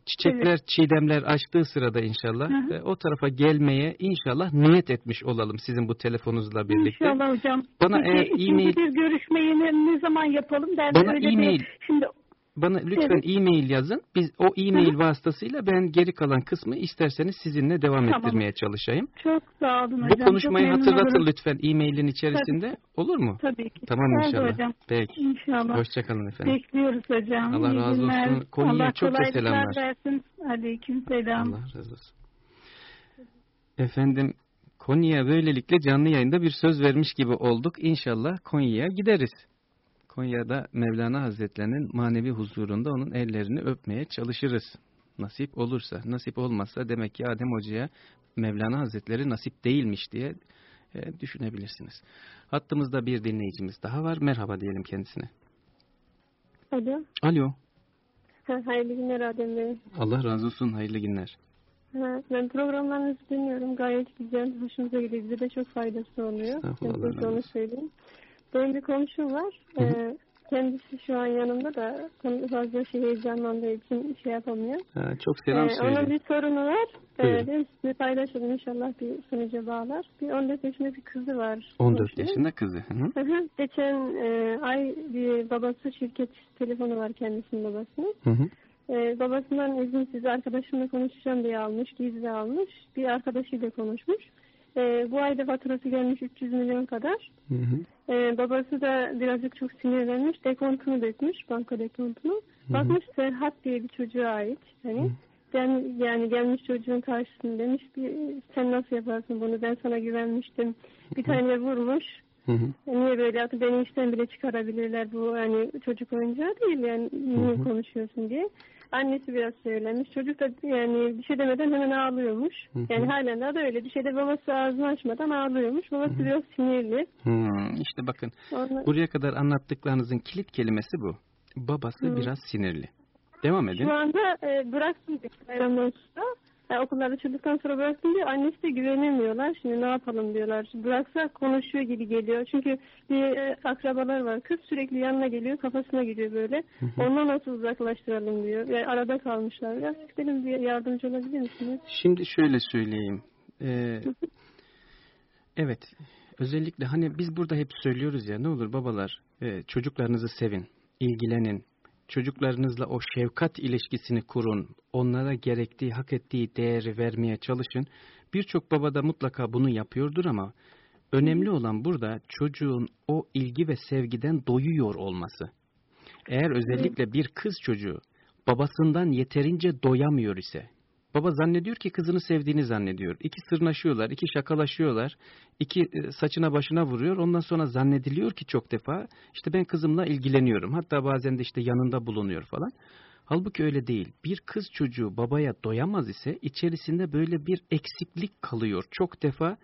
çiçekler, çiğdemler açtığı sırada inşallah Hı hı. e, o tarafa gelmeye inşallah niyet etmiş olalım sizin bu telefonunuzla birlikte. İnşallah hocam. Bana Peki, eğer e-mail- bir görüşmeyi ne, ne zaman yapalım? Ben Bana öyle bir- e-mail- Şimdi Bana lütfen Evet. e-mail yazın. Biz o e-mail Hı vasıtasıyla ben geri kalan kısmı isterseniz sizinle devam Tamam. ettirmeye çalışayım. çok sağ olun Bu hocam. konuşmayı çok hatırlatın olurum. lütfen e-mailin içerisinde. Olur mu? Tabii ki. Tamam Oldu inşallah. hocam. Peki. İnşallah. Hoşçakalın efendim. Bekliyoruz hocam. Allah İyi razı günler. olsun. Konya'ya Allah çok da selamlar. versin. Aleyküm selam. Allah razı olsun. Efendim Konya'ya böylelikle canlı yayında bir söz vermiş gibi olduk. İnşallah Konya'ya gideriz. Konya'da Mevlana Hazretlerinin manevi huzurunda onun ellerini öpmeye çalışırız. Nasip olursa, nasip olmazsa demek ki Adem Hoca'ya Mevlana Hazretleri nasip değilmiş diye e, düşünebilirsiniz. Hattımızda bir dinleyicimiz daha var. Merhaba diyelim kendisine. Alo. Alo. Ha, hayırlı günler Adem Bey. Allah razı olsun. Hayırlı günler. Ha, ben programlarınızı dinliyorum. Gayet güzel. Hoşumuza gidiyor. Bize de çok faydası oluyor. Ben Allah onu söyleyeyim. Benim bir komşum var. Hı hı. Ee, kendisi şu an yanımda da fazla şey heyecanlandığı için şey yapamıyor. Ha, çok selam Ee, onun bir sorunu var. Ben size paylaşalım inşallah bir sonuca bağlar. Bir 14 yaşında bir kızı var. 14 komşunun. yaşında kızı. Hı hı. Geçen e, ay bir babası şirket telefonu var kendisinin babasının. Hı hı. Ee, babasından izinsiz arkadaşımla konuşacağım diye almış, gizli almış. Bir arkadaşıyla konuşmuş. Ee, bu ayda faturası gelmiş 300 milyon kadar. Hı hı. Ee, babası da birazcık çok sinirlenmiş. Dekontunu dökmüş, banka dekontunu. hı. Bakmış Serhat diye bir çocuğa ait. Hani ben yani gelmiş çocuğun karşısında demiş bir sen nasıl yaparsın bunu ben sana güvenmiştim. Bir tane vurmuş. Hı hı. Niye böyle yaptı? Beni işten bile çıkarabilirler. Bu hani çocuk oyuncağı değil yani niye Hı hı. konuşuyorsun diye. Annesi biraz söylemiş. Çocuk da yani bir şey demeden hemen ağlıyormuş. Yani halen daha da öyle. Bir şey de babası ağzını açmadan ağlıyormuş. Babası biraz sinirli. Hmm, işte bakın Ondan- buraya kadar anlattıklarınızın kilit kelimesi bu. Babası Hı. biraz sinirli. Devam edin. Şu anda e, bıraktım diyor bayramdan sonra. Yani okullarda çıktıktan sonra bıraktım diyor. Annesi de güvenemiyorlar. Şimdi ne yapalım diyorlar. Bıraksak konuşuyor gibi geliyor. Çünkü bir e, akrabalar var. Kız sürekli yanına geliyor. Kafasına gidiyor böyle. Hı hı. Ondan nasıl uzaklaştıralım diyor. Yani arada kalmışlar. Biraz gidelim bir yardımcı olabilir misiniz? Şimdi şöyle söyleyeyim. Ee, evet. Özellikle hani biz burada hep söylüyoruz ya ne olur babalar e, çocuklarınızı sevin, ilgilenin. Çocuklarınızla o şefkat ilişkisini kurun. Onlara gerektiği, hak ettiği değeri vermeye çalışın. Birçok baba da mutlaka bunu yapıyordur ama önemli olan burada çocuğun o ilgi ve sevgiden doyuyor olması. Eğer özellikle bir kız çocuğu babasından yeterince doyamıyor ise, Baba zannediyor ki kızını sevdiğini zannediyor. İki sırnaşıyorlar, iki şakalaşıyorlar, iki e, saçına başına vuruyor. Ondan sonra zannediliyor ki çok defa işte ben kızımla ilgileniyorum. Hatta bazen de işte yanında bulunuyor falan. Halbuki öyle değil. Bir kız çocuğu babaya doyamaz ise içerisinde böyle bir eksiklik kalıyor. Çok defa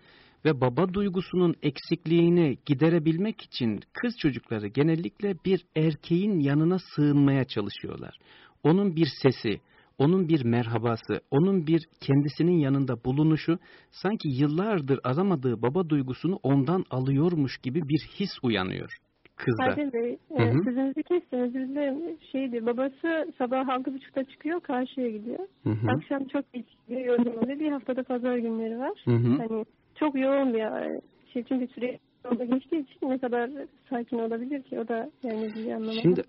ve baba duygusunun eksikliğini giderebilmek için kız çocukları genellikle bir erkeğin yanına sığınmaya çalışıyorlar. Onun bir sesi, onun bir merhabası, onun bir kendisinin yanında bulunuşu sanki yıllardır aramadığı baba duygusunu ondan alıyormuş gibi bir his uyanıyor kızda. Adem Bey, Hı e, hı. sözünüzü kestiniz. Bizde şeydi, babası sabah altı buçukta çıkıyor, karşıya gidiyor. Hı hı. Akşam çok geç gidiyor, yorgun oluyor. Bir haftada pazar günleri var. Hı hı. Hani çok yoğun bir e, şey çünkü süre yolda geçtiği için ne kadar sakin olabilir ki o da yani bir anlamda. Şimdi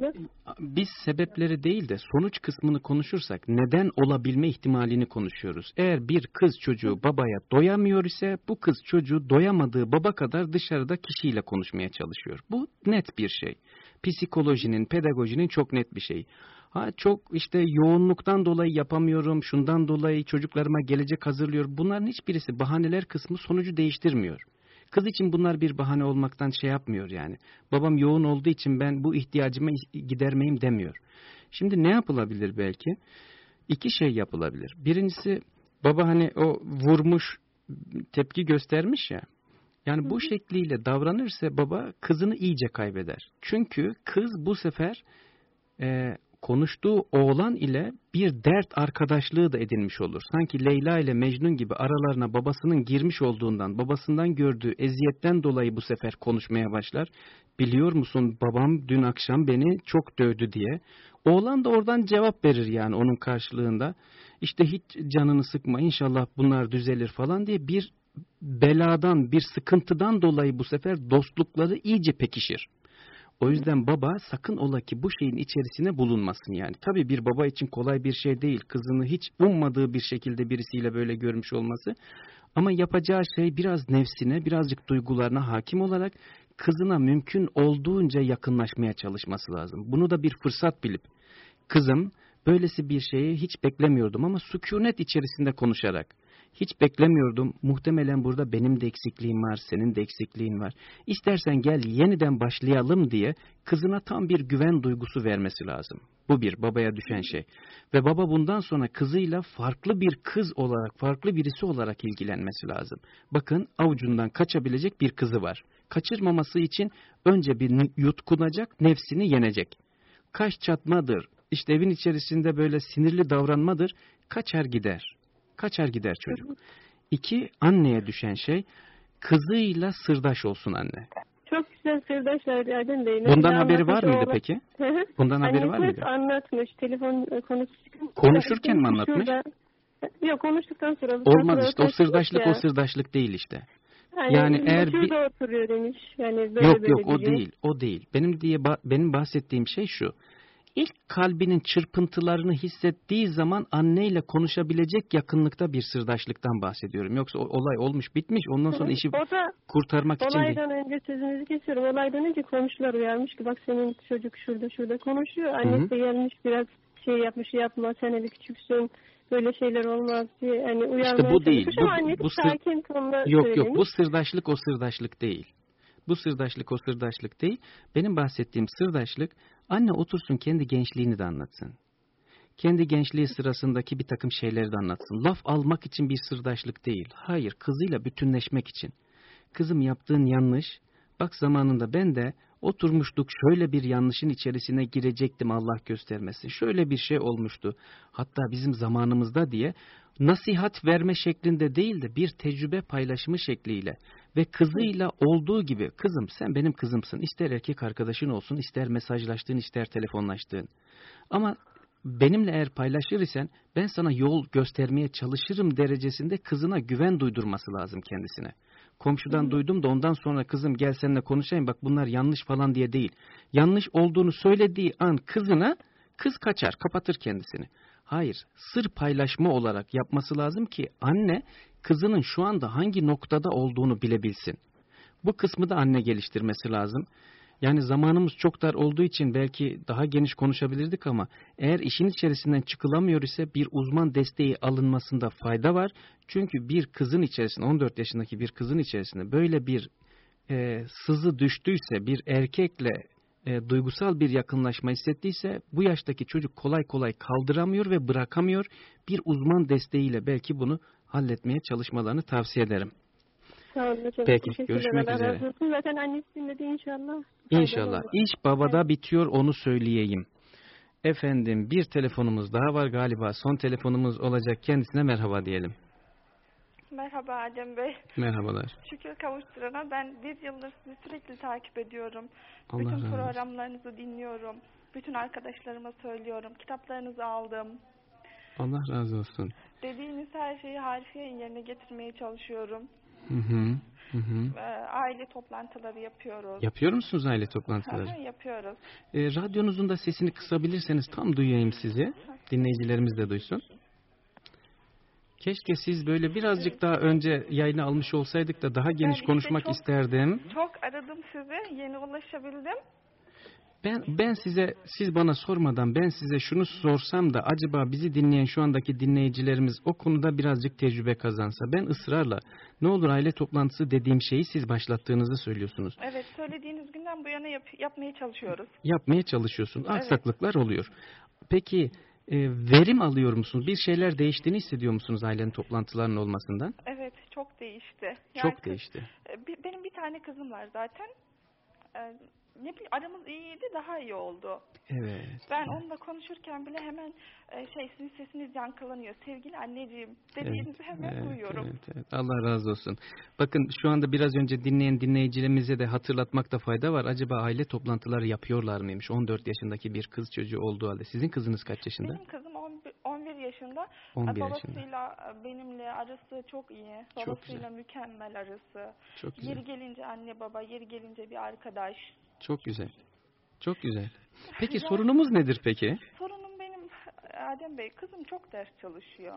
biz sebepleri değil de sonuç kısmını konuşursak neden olabilme ihtimalini konuşuyoruz. Eğer bir kız çocuğu babaya doyamıyor ise bu kız çocuğu doyamadığı baba kadar dışarıda kişiyle konuşmaya çalışıyor. Bu net bir şey. Psikolojinin, pedagojinin çok net bir şey. Ha çok işte yoğunluktan dolayı yapamıyorum, şundan dolayı çocuklarıma gelecek hazırlıyor. Bunların hiçbirisi bahaneler kısmı sonucu değiştirmiyor. Kız için bunlar bir bahane olmaktan şey yapmıyor yani. Babam yoğun olduğu için ben bu ihtiyacımı gidermeyim demiyor. Şimdi ne yapılabilir belki? İki şey yapılabilir. Birincisi baba hani o vurmuş tepki göstermiş ya. Yani bu şekliyle davranırsa baba kızını iyice kaybeder. Çünkü kız bu sefer e, konuştuğu oğlan ile bir dert arkadaşlığı da edinmiş olur. Sanki Leyla ile Mecnun gibi aralarına babasının girmiş olduğundan, babasından gördüğü eziyetten dolayı bu sefer konuşmaya başlar. Biliyor musun babam dün akşam beni çok dövdü diye. Oğlan da oradan cevap verir yani onun karşılığında. İşte hiç canını sıkma inşallah bunlar düzelir falan diye bir beladan, bir sıkıntıdan dolayı bu sefer dostlukları iyice pekişir. O yüzden baba sakın ola ki bu şeyin içerisine bulunmasın yani. Tabii bir baba için kolay bir şey değil. Kızını hiç ummadığı bir şekilde birisiyle böyle görmüş olması. Ama yapacağı şey biraz nefsine, birazcık duygularına hakim olarak kızına mümkün olduğunca yakınlaşmaya çalışması lazım. Bunu da bir fırsat bilip kızım böylesi bir şeyi hiç beklemiyordum ama sükunet içerisinde konuşarak hiç beklemiyordum. Muhtemelen burada benim de eksikliğim var, senin de eksikliğin var. İstersen gel yeniden başlayalım diye kızına tam bir güven duygusu vermesi lazım. Bu bir babaya düşen şey. Ve baba bundan sonra kızıyla farklı bir kız olarak, farklı birisi olarak ilgilenmesi lazım. Bakın avucundan kaçabilecek bir kızı var. Kaçırmaması için önce bir yutkunacak, nefsini yenecek. Kaş çatmadır, işte evin içerisinde böyle sinirli davranmadır, kaçar gider. Kaçar gider çocuk. İki, anneye düşen şey kızıyla sırdaş olsun anne. Çok güzel sırdaşlar Erdem Bey. Bundan haberi var mıydı oğlan- peki? Bundan haberi var mıydı? anlatmış. Telefon e, konusu çıkınca- Konuşurken mi anlatmış? Şurada- Yok konuştuktan sonra. Olmaz işte o sırdaşlık ya. o sırdaşlık değil işte. Hani Yani eğer bir- oturuyor demiş. Yani böyle yok böyle yok o diyor. değil o değil. Benim diye ba- benim bahsettiğim şey şu. İlk kalbinin çırpıntılarını hissettiği zaman anneyle konuşabilecek yakınlıkta bir sırdaşlıktan bahsediyorum. Yoksa olay olmuş bitmiş ondan sonra işi da kurtarmak için değil. olaydan önce sözünüzü kesiyorum. Olaydan önce komşular uyarmış ki bak senin çocuk şurada şurada konuşuyor. Annesi de gelmiş biraz şey yapmış yapma sen hele küçüksün. Böyle şeyler olmaz diye hani uyarmaya İşte bu değil. Bu- annesi bu sır- sakin tonla Yok söylemiş. yok bu sırdaşlık o sırdaşlık değil. Bu sırdaşlık o sırdaşlık değil. Benim bahsettiğim sırdaşlık anne otursun kendi gençliğini de anlatsın. Kendi gençliği sırasındaki bir takım şeyleri de anlatsın. Laf almak için bir sırdaşlık değil. Hayır kızıyla bütünleşmek için. Kızım yaptığın yanlış. Bak zamanında ben de oturmuştuk şöyle bir yanlışın içerisine girecektim Allah göstermesin. Şöyle bir şey olmuştu. Hatta bizim zamanımızda diye nasihat verme şeklinde değil de bir tecrübe paylaşımı şekliyle ve kızıyla olduğu gibi kızım sen benim kızımsın ister erkek arkadaşın olsun ister mesajlaştığın ister telefonlaştığın ama benimle eğer paylaşır isen ben sana yol göstermeye çalışırım derecesinde kızına güven duydurması lazım kendisine. Komşudan duydum da ondan sonra kızım gel seninle konuşayım bak bunlar yanlış falan diye değil. Yanlış olduğunu söylediği an kızına kız kaçar kapatır kendisini. Hayır sır paylaşma olarak yapması lazım ki anne kızının şu anda hangi noktada olduğunu bilebilsin. Bu kısmı da anne geliştirmesi lazım. Yani zamanımız çok dar olduğu için belki daha geniş konuşabilirdik ama eğer işin içerisinden çıkılamıyor ise bir uzman desteği alınmasında fayda var. Çünkü bir kızın içerisinde 14 yaşındaki bir kızın içerisinde böyle bir e, sızı düştüyse bir erkekle e, duygusal bir yakınlaşma hissettiyse bu yaştaki çocuk kolay kolay kaldıramıyor ve bırakamıyor. Bir uzman desteğiyle belki bunu halletmeye çalışmalarını tavsiye ederim. Sağ olun hocam. Peki, Teşekkürler. görüşmek üzere. olsun. Zaten annesi dinledi inşallah. İnşallah. İş babada bitiyor onu söyleyeyim. Efendim bir telefonumuz daha var galiba. Son telefonumuz olacak. Kendisine merhaba diyelim. Merhaba Adem Bey. Merhabalar. Şükür kavuşturana ben bir yıldır sizi sürekli takip ediyorum. Allah Bütün razı olsun. programlarınızı dinliyorum. Bütün arkadaşlarıma söylüyorum. Kitaplarınızı aldım. Allah razı olsun. Dediğiniz her şeyi harfiyen yerine getirmeye çalışıyorum. Hı hı. Hı hı. Aile toplantıları yapıyoruz. Yapıyor musunuz aile toplantıları? Aha, yapıyoruz. E, radyonuzun da sesini kısabilirseniz tam duyayım sizi. Dinleyicilerimiz de duysun. Keşke siz böyle birazcık daha önce yayını almış olsaydık da daha geniş işte konuşmak çok- isterdim. Çok aradım sizi. Yeni ulaşabildim. Ben ben size siz bana sormadan ben size şunu sorsam da acaba bizi dinleyen şu andaki dinleyicilerimiz o konuda birazcık tecrübe kazansa ben ısrarla ne olur aile toplantısı dediğim şeyi siz başlattığınızı söylüyorsunuz. Evet söylediğiniz günden bu yana yap- yapmaya çalışıyoruz. Yapmaya çalışıyorsun. Evet. Aksaklıklar oluyor. Peki e, verim alıyor musunuz? Bir şeyler değiştiğini hissediyor musunuz ailenin toplantılarının olmasından? Evet çok değişti. Çok kız- değişti. e, bi- Benim bir tane kızım var zaten. E, Ne bileyim aramız iyiydi daha iyi oldu. Evet. Ben onunla konuşurken bile hemen e, şey sizin sesiniz yankılanıyor. Sevgili anneciğim dediğinizi hemen evet, duyuyorum. evet, evet. Allah razı olsun. Bakın şu anda biraz önce dinleyen dinleyicilerimize de hatırlatmakta fayda var. Acaba aile toplantıları yapıyorlar mıymış? 14 yaşındaki bir kız çocuğu olduğu halde. Sizin kızınız kaç yaşında? Benim kızım 11, 11 yaşında. 11 E, yaşında. Babasıyla e, benimle arası çok iyi. Çok Babasıyla mükemmel arası. Çok güzel. Yeri gelince anne baba, yeri gelince bir arkadaş. Çok güzel. Çok güzel. Peki Ya- sorunumuz nedir peki? Sorunum benim Adem Bey, kızım çok ders çalışıyor.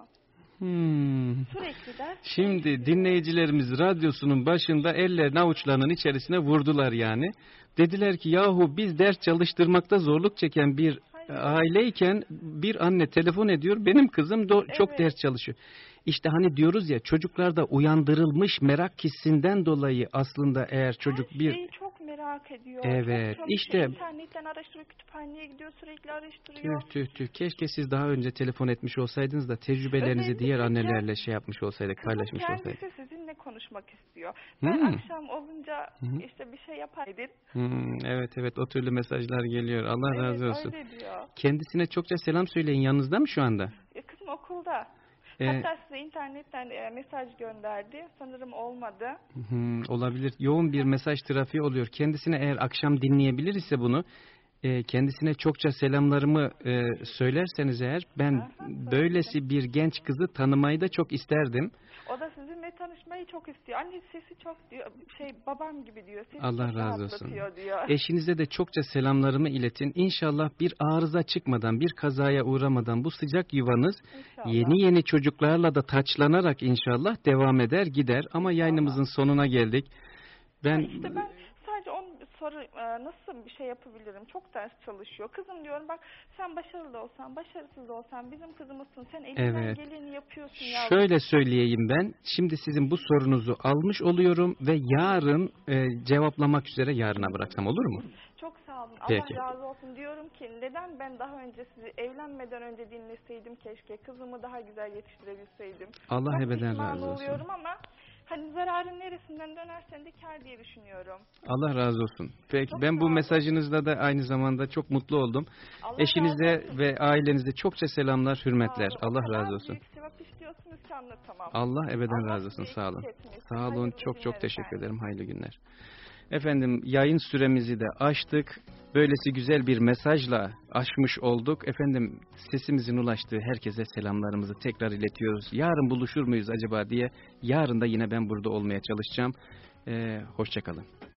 Hmm. Sürekli ders Şimdi dinleyicilerimiz radyosunun başında ellerini avuçlarının içerisine vurdular yani. Dediler ki yahu biz ders çalıştırmakta zorluk çeken bir aileyken bir anne telefon ediyor benim kızım do- çok Evet. ders çalışıyor. İşte hani diyoruz ya çocuklarda uyandırılmış merak hissinden dolayı aslında eğer çocuk bir şeyi çok merak ediyor. Evet, Çok işte- internetten araştırıyor, kütüphaneye gidiyor, sürekli araştırıyor. tüh tüh tüh keşke siz daha önce telefon etmiş olsaydınız da tecrübelerinizi Özellikle diğer annelerle şey yapmış olsaydık paylaşmış olsaydık. kendisi sizinle konuşmak istiyor. Ben Hmm. akşam olunca Hı. işte bir şey yapaydın. Hmm, evet evet o türlü mesajlar geliyor. Allah Evet, razı olsun. öyle diyor. Kendisine çokça selam söyleyin. Yanınızda mı şu anda? E, kızım okulda. Ee, Hatta size internetten e, mesaj gönderdi. Sanırım olmadı. hmm, olabilir. Yoğun bir mesaj trafiği oluyor. Kendisine eğer akşam dinleyebilir ise bunu e, kendisine çokça selamlarımı e, söylerseniz eğer ben böylesi bir genç kızı tanımayı da çok isterdim. O da tanışmayı çok istiyor. Anne sesi çok diyor. Şey babam gibi diyor. Sesi Allah razı olsun. diyor. *laughs* Eşinize de çokça selamlarımı iletin. İnşallah bir arıza çıkmadan, bir kazaya uğramadan bu sıcak yuvanız İnşallah. yeni yeni çocuklarla da taçlanarak inşallah devam eder gider. Ama yayınımızın sonuna geldik. Ben İşte ben soru e, nasıl bir şey yapabilirim? Çok ders çalışıyor. Kızım diyorum bak sen başarılı olsan, başarısız olsan bizim kızımızsın. Sen elinden Evet. geleni yapıyorsun yavrum. Şöyle söyleyeyim ben. Şimdi sizin bu sorunuzu almış oluyorum ve yarın e, cevaplamak üzere yarına bıraksam olur mu? Çok sağ olun. Peki. Allah razı olsun diyorum ki neden ben daha önce sizi evlenmeden önce dinleseydim keşke. Kızımı daha güzel yetiştirebilseydim. Allah Çok ebeden pişman razı olsun. oluyorum ama hani zararın neresinden dönersen de kar diye düşünüyorum. Allah razı olsun. Peki Çok ben bu olun. mesajınızda da aynı zamanda çok mutlu oldum. Allah Eşinize ve ailenize çokça selamlar, hürmetler. Sağ Allah kadar razı olsun. sevap işliyorsunuz ki anlatamam. Allah ebeden Allah razı olsun. Sağ olun. Sağ olun. Hayırlı Çok çok teşekkür ederim. Hayırlı günler. Efendim yayın süremizi de aştık. Böylesi güzel bir mesajla aşmış olduk. Efendim sesimizin ulaştığı herkese selamlarımızı tekrar iletiyoruz. Yarın buluşur muyuz acaba diye. Yarın da yine ben burada olmaya çalışacağım. Ee, hoşçakalın.